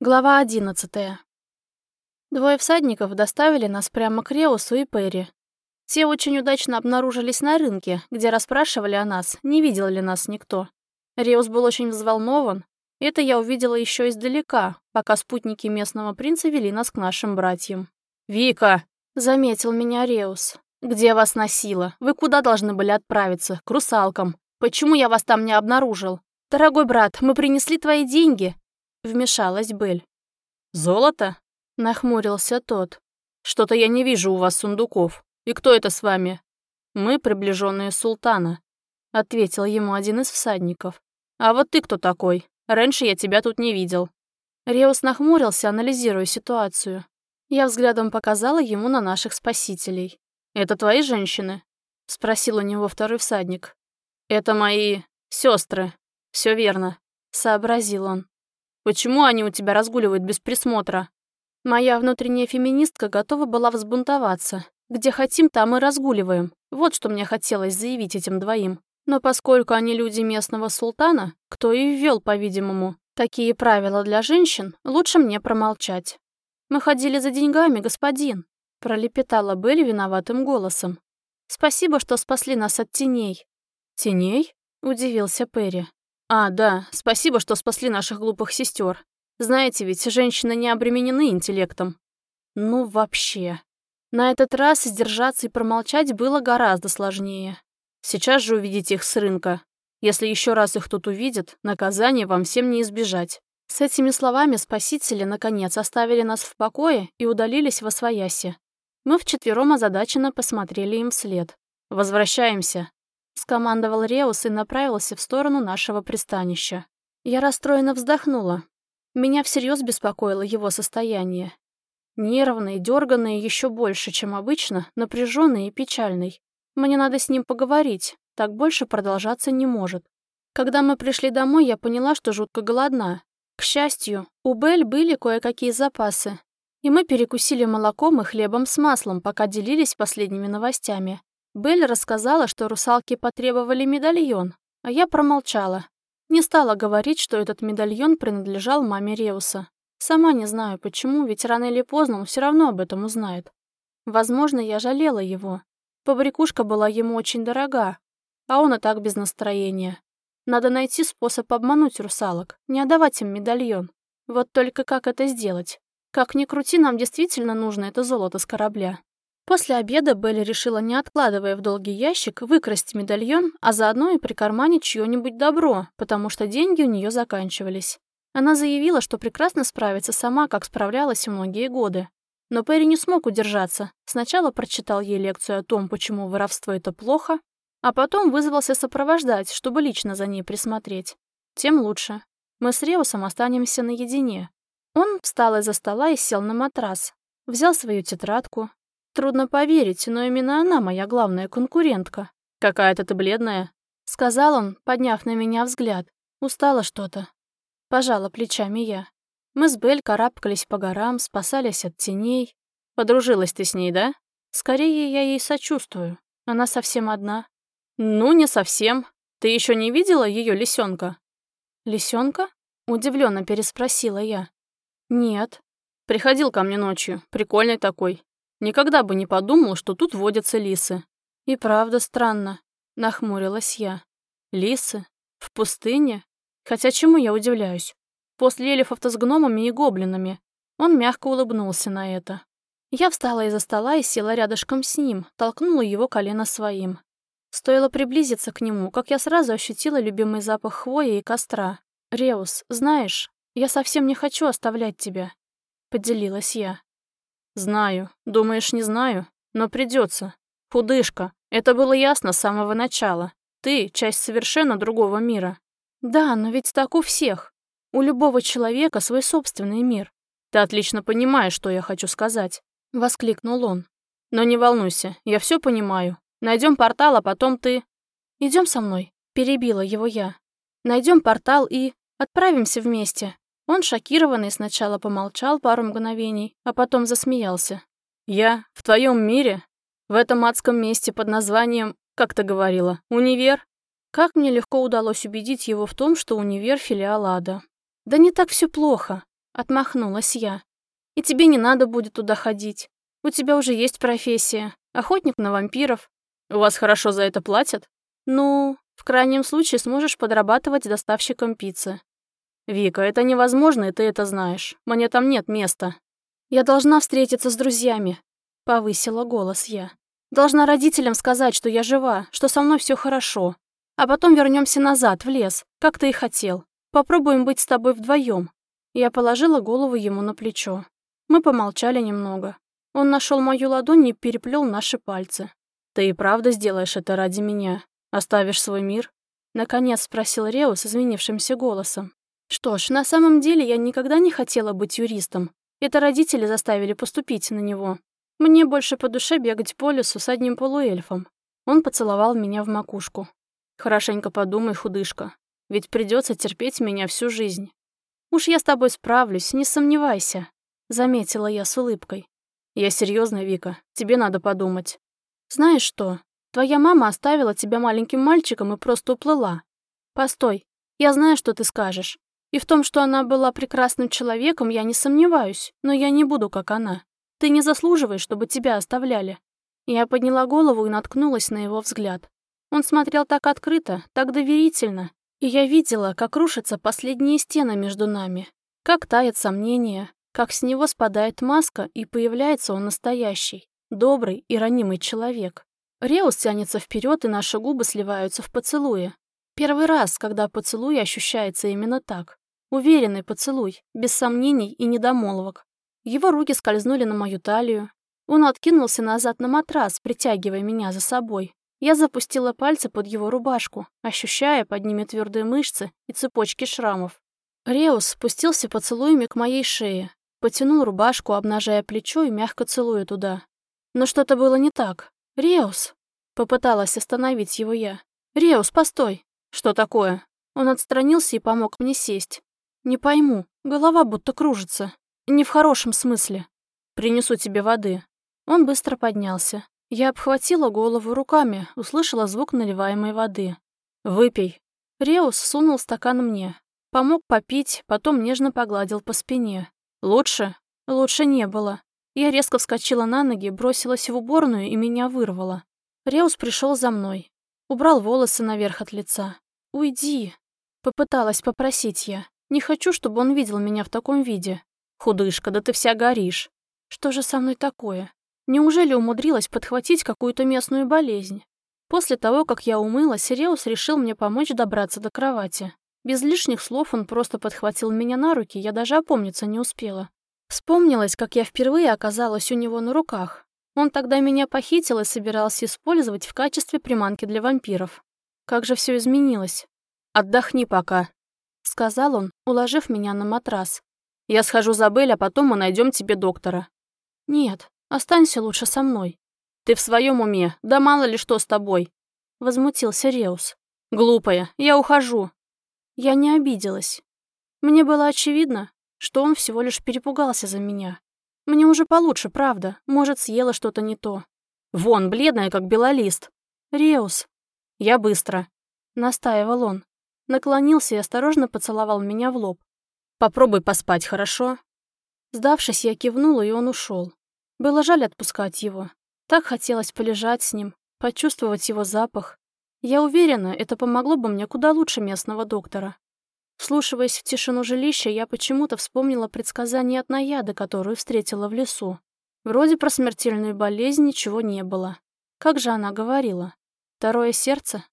Глава одиннадцатая. Двое всадников доставили нас прямо к Реусу и Перри. Те очень удачно обнаружились на рынке, где расспрашивали о нас, не видел ли нас никто. Реус был очень взволнован. Это я увидела еще издалека, пока спутники местного принца вели нас к нашим братьям. «Вика!» — заметил меня Реус. «Где вас носило? Вы куда должны были отправиться? К русалкам. Почему я вас там не обнаружил? Дорогой брат, мы принесли твои деньги, Вмешалась Бель. «Золото?» — нахмурился тот. «Что-то я не вижу у вас сундуков. И кто это с вами?» «Мы приближенные султана», — ответил ему один из всадников. «А вот ты кто такой? Раньше я тебя тут не видел». Реус нахмурился, анализируя ситуацию. Я взглядом показала ему на наших спасителей. «Это твои женщины?» — спросил у него второй всадник. «Это мои сестры. Все верно», — сообразил он. Почему они у тебя разгуливают без присмотра? Моя внутренняя феминистка готова была взбунтоваться. Где хотим, там и разгуливаем. Вот что мне хотелось заявить этим двоим. Но поскольку они люди местного султана, кто и ввел, по-видимому, такие правила для женщин, лучше мне промолчать. «Мы ходили за деньгами, господин», — пролепетала Белли виноватым голосом. «Спасибо, что спасли нас от теней». «Теней?» — удивился Перри. А, да, спасибо, что спасли наших глупых сестер. Знаете ведь, женщины не обременены интеллектом. Ну, вообще. На этот раз сдержаться и промолчать было гораздо сложнее. Сейчас же увидите их с рынка. Если еще раз их тут увидят, наказание вам всем не избежать. С этими словами спасители, наконец, оставили нас в покое и удалились во свояси. Мы вчетвером озадаченно посмотрели им вслед. «Возвращаемся», скомандовал Реус и направился в сторону нашего пристанища. Я расстроенно вздохнула. Меня всерьез беспокоило его состояние. Нервный, дерганный еще больше, чем обычно, напряженный и печальный. Мне надо с ним поговорить, так больше продолжаться не может. Когда мы пришли домой, я поняла, что жутко голодна. К счастью, у Бель были кое-какие запасы, и мы перекусили молоком и хлебом с маслом, пока делились последними новостями. Белль рассказала, что русалки потребовали медальон, а я промолчала. Не стала говорить, что этот медальон принадлежал маме Реуса. Сама не знаю почему, ведь рано или поздно он все равно об этом узнает. Возможно, я жалела его. Побрякушка была ему очень дорога, а он и так без настроения. Надо найти способ обмануть русалок, не отдавать им медальон. Вот только как это сделать? Как ни крути, нам действительно нужно это золото с корабля. После обеда Белли решила, не откладывая в долгий ящик, выкрасть медальон, а заодно и прикарманить чье-нибудь добро, потому что деньги у нее заканчивались. Она заявила, что прекрасно справится сама, как справлялась многие годы. Но Перри не смог удержаться. Сначала прочитал ей лекцию о том, почему воровство — это плохо, а потом вызвался сопровождать, чтобы лично за ней присмотреть. Тем лучше. Мы с Реусом останемся наедине. Он встал из-за стола и сел на матрас. Взял свою тетрадку, Трудно поверить, но именно она моя главная конкурентка. «Какая-то ты бледная», — сказал он, подняв на меня взгляд. Устала что-то. Пожала плечами я. Мы с Бель карабкались по горам, спасались от теней. Подружилась ты с ней, да? Скорее, я ей сочувствую. Она совсем одна. Ну, не совсем. Ты еще не видела ее лисенка? Лисенка? Удивленно переспросила я. Нет. Приходил ко мне ночью. Прикольный такой. Никогда бы не подумал, что тут водятся лисы. И правда странно, нахмурилась я. Лисы? В пустыне? Хотя чему я удивляюсь? После эльфов-то с гномами и гоблинами. Он мягко улыбнулся на это. Я встала из-за стола и села рядышком с ним, толкнула его колено своим. Стоило приблизиться к нему, как я сразу ощутила любимый запах хвои и костра. «Реус, знаешь, я совсем не хочу оставлять тебя», — поделилась я. «Знаю. Думаешь, не знаю? Но придется. Худышка. Это было ясно с самого начала. Ты — часть совершенно другого мира». «Да, но ведь так у всех. У любого человека свой собственный мир. Ты отлично понимаешь, что я хочу сказать», — воскликнул он. «Но не волнуйся, я все понимаю. Найдем портал, а потом ты...» Идем со мной», — перебила его я. Найдем портал и... отправимся вместе. Он, шокированный, сначала помолчал пару мгновений, а потом засмеялся. «Я? В твоем мире? В этом адском месте под названием, как ты говорила, универ?» Как мне легко удалось убедить его в том, что универ — филиал ада. «Да не так все плохо», — Отмахнулась я. «И тебе не надо будет туда ходить. У тебя уже есть профессия. Охотник на вампиров. У вас хорошо за это платят? Ну, в крайнем случае сможешь подрабатывать доставщиком пиццы. Вика, это невозможно, и ты это знаешь. Мне там нет места. Я должна встретиться с друзьями. Повысила голос я. Должна родителям сказать, что я жива, что со мной все хорошо. А потом вернемся назад, в лес, как ты и хотел. Попробуем быть с тобой вдвоем. Я положила голову ему на плечо. Мы помолчали немного. Он нашел мою ладонь и переплел наши пальцы. «Ты и правда сделаешь это ради меня? Оставишь свой мир?» Наконец спросил Реус изменившимся голосом. Что ж, на самом деле я никогда не хотела быть юристом. Это родители заставили поступить на него. Мне больше по душе бегать по лесу с одним полуэльфом. Он поцеловал меня в макушку. Хорошенько подумай, худышка. Ведь придется терпеть меня всю жизнь. Уж я с тобой справлюсь, не сомневайся. Заметила я с улыбкой. Я серьезно, Вика. Тебе надо подумать. Знаешь что? Твоя мама оставила тебя маленьким мальчиком и просто уплыла. Постой, я знаю, что ты скажешь. И в том, что она была прекрасным человеком, я не сомневаюсь, но я не буду, как она. Ты не заслуживаешь, чтобы тебя оставляли. Я подняла голову и наткнулась на его взгляд. Он смотрел так открыто, так доверительно, и я видела, как рушатся последние стены между нами, как тает сомнение, как с него спадает маска, и появляется он настоящий добрый и ранимый человек. Реус тянется вперед, и наши губы сливаются в поцелуе. Первый раз, когда поцелуй ощущается именно так. Уверенный поцелуй, без сомнений и недомолвок. Его руки скользнули на мою талию. Он откинулся назад на матрас, притягивая меня за собой. Я запустила пальцы под его рубашку, ощущая под ними твердые мышцы и цепочки шрамов. Реус спустился поцелуями к моей шее, потянул рубашку, обнажая плечо и мягко целуя туда. Но что-то было не так. «Реус!» Попыталась остановить его я. «Реус, постой!» «Что такое?» Он отстранился и помог мне сесть. «Не пойму. Голова будто кружится. Не в хорошем смысле. Принесу тебе воды». Он быстро поднялся. Я обхватила голову руками, услышала звук наливаемой воды. «Выпей». Реус сунул стакан мне. Помог попить, потом нежно погладил по спине. «Лучше?» «Лучше не было. Я резко вскочила на ноги, бросилась в уборную и меня вырвало. Реус пришел за мной. Убрал волосы наверх от лица. «Уйди!» Попыталась попросить я. Не хочу, чтобы он видел меня в таком виде. «Худышка, да ты вся горишь!» Что же со мной такое? Неужели умудрилась подхватить какую-то местную болезнь? После того, как я умылась, Реус решил мне помочь добраться до кровати. Без лишних слов он просто подхватил меня на руки, я даже опомниться не успела. Вспомнилось, как я впервые оказалась у него на руках. Он тогда меня похитил и собирался использовать в качестве приманки для вампиров. Как же все изменилось. «Отдохни пока», — сказал он, уложив меня на матрас. «Я схожу за Белль, а потом мы найдем тебе доктора». «Нет, останься лучше со мной». «Ты в своем уме? Да мало ли что с тобой?» Возмутился Реус. «Глупая, я ухожу». Я не обиделась. Мне было очевидно, что он всего лишь перепугался за меня. Мне уже получше, правда. Может, съела что-то не то. Вон, бледная, как белолист. Реус. Я быстро. Настаивал он. Наклонился и осторожно поцеловал меня в лоб. Попробуй поспать, хорошо? Сдавшись, я кивнула, и он ушел. Было жаль отпускать его. Так хотелось полежать с ним, почувствовать его запах. Я уверена, это помогло бы мне куда лучше местного доктора. Вслушиваясь в тишину жилища, я почему-то вспомнила предсказание от наяды, которую встретила в лесу. Вроде про смертельную болезнь ничего не было. Как же она говорила? Второе сердце?